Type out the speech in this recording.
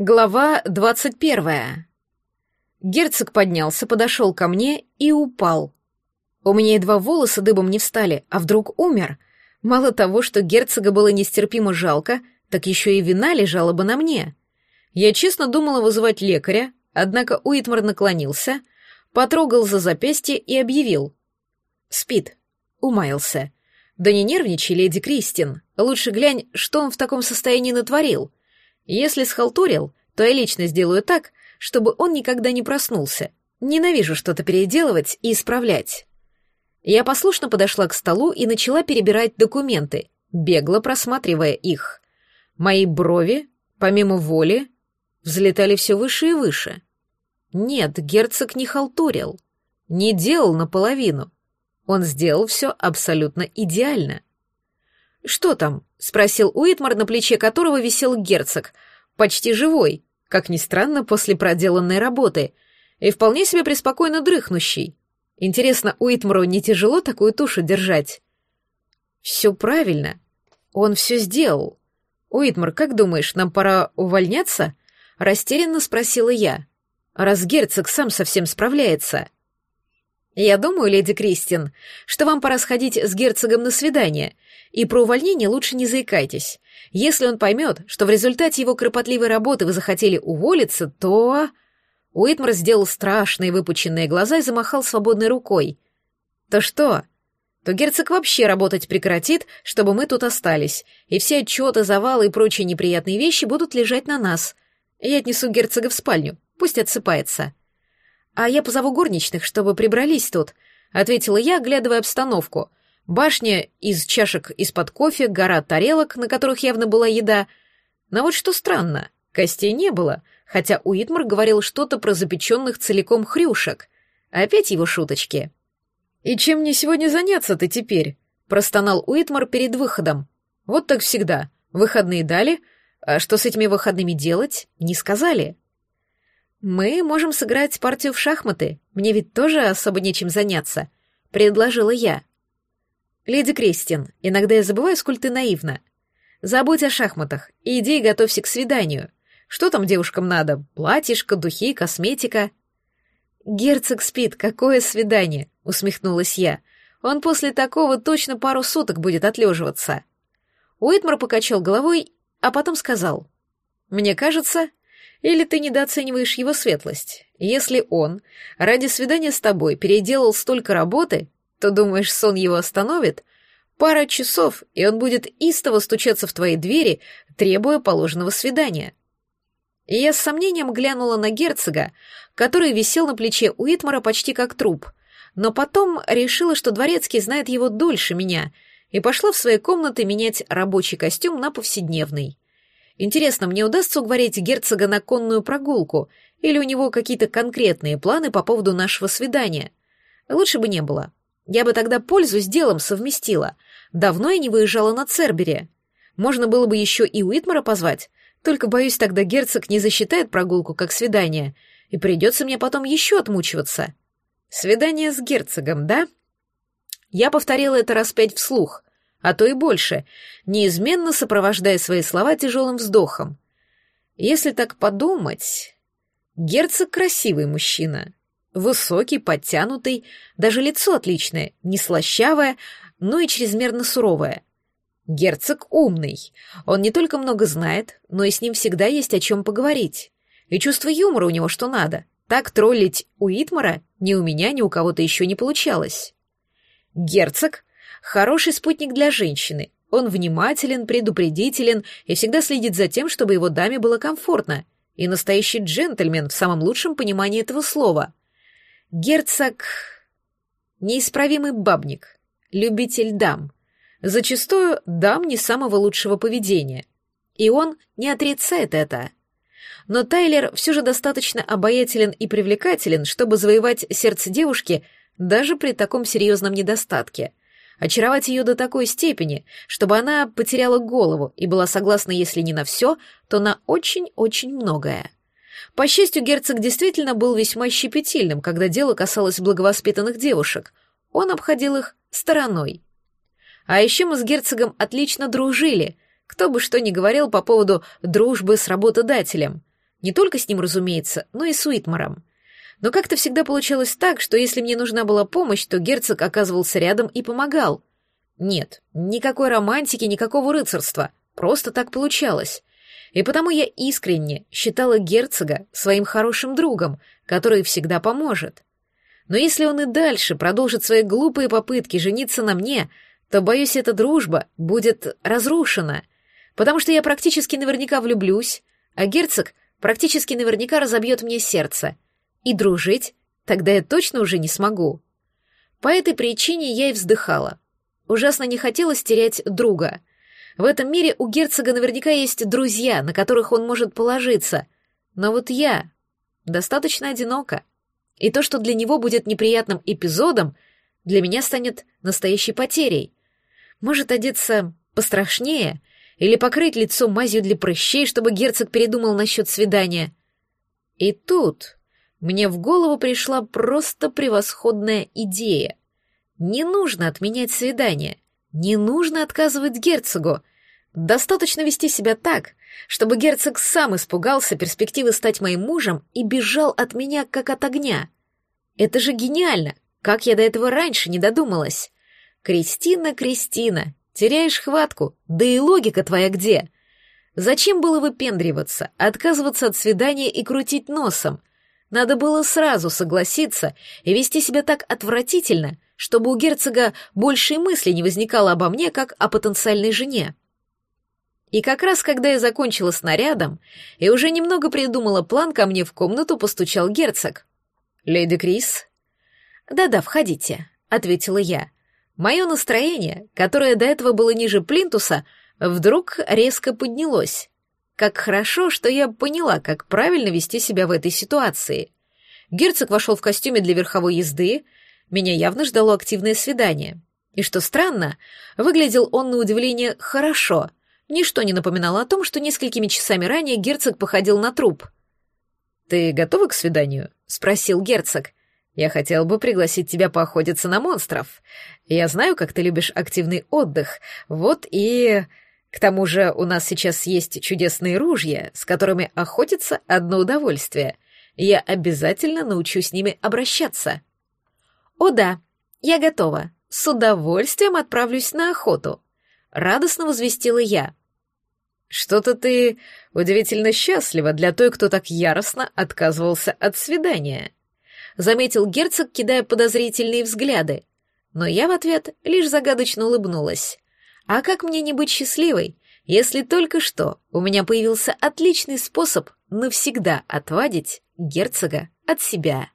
Глава двадцать первая. Герцог поднялся, подошел ко мне и упал. У меня едва волосы дыбом не встали, а вдруг умер. Мало того, что герцога было нестерпимо жалко, так еще и вина лежала бы на мне. Я честно думала вызывать лекаря, однако Уитмар наклонился, потрогал за запястье и объявил. Спит. Умаялся. Да не нервничай, леди Кристин. Лучше глянь, что он в таком состоянии натворил — если схалтурил, то я лично сделаю так, чтобы он никогда не проснулся. Ненавижу что-то переделывать и исправлять. Я послушно подошла к столу и начала перебирать документы, бегло просматривая их. Мои брови, помимо воли, взлетали все выше и выше. Нет, герцог не халтурил, не делал наполовину. Он сделал все абсолютно идеально. «Что там?» — спросил Уитмар, на плече которого висел герцог, почти живой, как ни странно, после проделанной работы, и вполне себе преспокойно дрыхнущий. Интересно, Уитмару не тяжело такую тушу держать? Все правильно. Он все сделал. Уитмар, как думаешь, нам пора увольняться? Растерянно спросила я. Раз герцог сам совсем справляется. Я думаю, леди Кристин, что вам пора сходить с герцогом на свидание — и про увольнение лучше не заикайтесь. Если он поймет, что в результате его кропотливой работы вы захотели уволиться, то...» Уитмар сделал страшные выпученные глаза и замахал свободной рукой. «То что?» то герцог вообще работать прекратит, чтобы мы тут остались, и все отчеты, завалы и прочие неприятные вещи будут лежать на нас. Я отнесу герцога в спальню, пусть отсыпается. А я позову горничных, чтобы прибрались тут, — ответила я, оглядывая обстановку, Башня из чашек из-под кофе, гора тарелок, на которых явно была еда. Но вот что странно, костей не было, хотя Уитмар говорил что-то про запеченных целиком хрюшек. Опять его шуточки. «И чем мне сегодня заняться-то теперь?» — простонал Уитмар перед выходом. «Вот так всегда. Выходные дали, а что с этими выходными делать, не сказали». «Мы можем сыграть партию в шахматы. Мне ведь тоже особо нечем заняться», — предложила я. «Леди Кристин, иногда я забываю, сколь ты наивна. Забудь о шахматах и иди и готовься к свиданию. Что там девушкам надо? Платьишко, духи, косметика?» «Герцог спит, какое свидание?» — усмехнулась я. «Он после такого точно пару суток будет отлеживаться». Уитмар покачал головой, а потом сказал. «Мне кажется, или ты недооцениваешь его светлость. Если он ради свидания с тобой переделал столько работы, то думаешь, сон его остановит? Пара часов, и он будет истово стучаться в твои двери, требуя положенного свидания. И я с сомнением глянула на герцога, который висел на плече Уитмара почти как труп, но потом решила, что дворецкий знает его дольше меня, и пошла в свои комнаты менять рабочий костюм на повседневный. Интересно, мне удастся уговорить герцога на конную прогулку, или у него какие-то конкретные планы по поводу нашего свидания? Лучше бы не было. Я бы тогда пользу с делом совместила. Давно я не выезжала на Цербере. Можно было бы еще и Уитмара позвать, только, боюсь, тогда герцог не засчитает прогулку как свидание, и придется мне потом еще отмучиваться. Свидание с герцогом, да? Я повторила это раз пять вслух, а то и больше, неизменно сопровождая свои слова тяжелым вздохом. Если так подумать, герцог красивый мужчина, Высокий, подтянутый, даже лицо отличное, не слащавое, но и чрезмерно суровое. Герцог умный. Он не только много знает, но и с ним всегда есть о чем поговорить. И чувство юмора у него что надо. Так троллить у Итмара ни у меня, ни у кого-то еще не получалось. Герцог — хороший спутник для женщины. Он внимателен, предупредителен и всегда следит за тем, чтобы его даме было комфортно. И настоящий джентльмен в самом лучшем понимании этого слова — Герцог — неисправимый бабник, любитель дам, зачастую дам не самого лучшего поведения. И он не отрицает это. Но Тайлер все же достаточно обаятелен и привлекателен, чтобы завоевать сердце девушки даже при таком серьезном недостатке. Очаровать ее до такой степени, чтобы она потеряла голову и была согласна, если не на все, то на очень-очень многое. По счастью, герцог действительно был весьма щепетильным, когда дело касалось благовоспитанных девушек. Он обходил их стороной. А еще мы с герцогом отлично дружили, кто бы что ни говорил по поводу дружбы с работодателем. Не только с ним, разумеется, но и с Уитмаром. Но как-то всегда получалось так, что если мне нужна была помощь, то герцог оказывался рядом и помогал. Нет, никакой романтики, никакого рыцарства. Просто так получалось. И потому я искренне считала герцога своим хорошим другом, который всегда поможет. Но если он и дальше продолжит свои глупые попытки жениться на мне, то, боюсь, эта дружба будет разрушена, потому что я практически наверняка влюблюсь, а герцог практически наверняка разобьет мне сердце. И дружить тогда я точно уже не смогу. По этой причине я и вздыхала. Ужасно не хотелось терять друга. В этом мире у герцога наверняка есть друзья, на которых он может положиться. Но вот я достаточно одинока. И то, что для него будет неприятным эпизодом, для меня станет настоящей потерей. Может одеться пострашнее или покрыть лицо мазью для прыщей, чтобы герцог передумал насчет свидания. И тут мне в голову пришла просто превосходная идея. Не нужно отменять свидание, не нужно отказывать герцогу. Достаточно вести себя так, чтобы герцог сам испугался перспективы стать моим мужем и бежал от меня как от огня. Это же гениально! Как я до этого раньше не додумалась? Кристина, Кристина, теряешь хватку, да и логика твоя где? Зачем было выпендриваться, отказываться от свидания и крутить носом? Надо было сразу согласиться и вести себя так отвратительно, чтобы у герцога больше мысли не возникало обо мне, как о потенциальной жене. И как раз когда я закончила с нарядом и уже немного придумала план, ко мне в комнату постучал герцог. «Леди Крис?» «Да-да, входите», — ответила я. Мое настроение, которое до этого было ниже плинтуса, вдруг резко поднялось. Как хорошо, что я поняла, как правильно вести себя в этой ситуации. Герцог вошел в костюме для верховой езды, меня явно ждало активное свидание. И что странно, выглядел он на удивление хорошо — Ничто не напоминало о том, что несколькими часами ранее герцог походил на труп. «Ты готова к свиданию?» — спросил герцог. «Я хотел бы пригласить тебя поохотиться на монстров. Я знаю, как ты любишь активный отдых. Вот и... К тому же у нас сейчас есть чудесные ружья, с которыми охотиться одно удовольствие. Я обязательно научу с ними обращаться». «О да, я готова. С удовольствием отправлюсь на охоту», — радостно возвестила я. «Что-то ты удивительно счастлива для той, кто так яростно отказывался от свидания», — заметил герцог, кидая подозрительные взгляды. Но я в ответ лишь загадочно улыбнулась. «А как мне не быть счастливой, если только что у меня появился отличный способ навсегда отвадить герцога от себя?»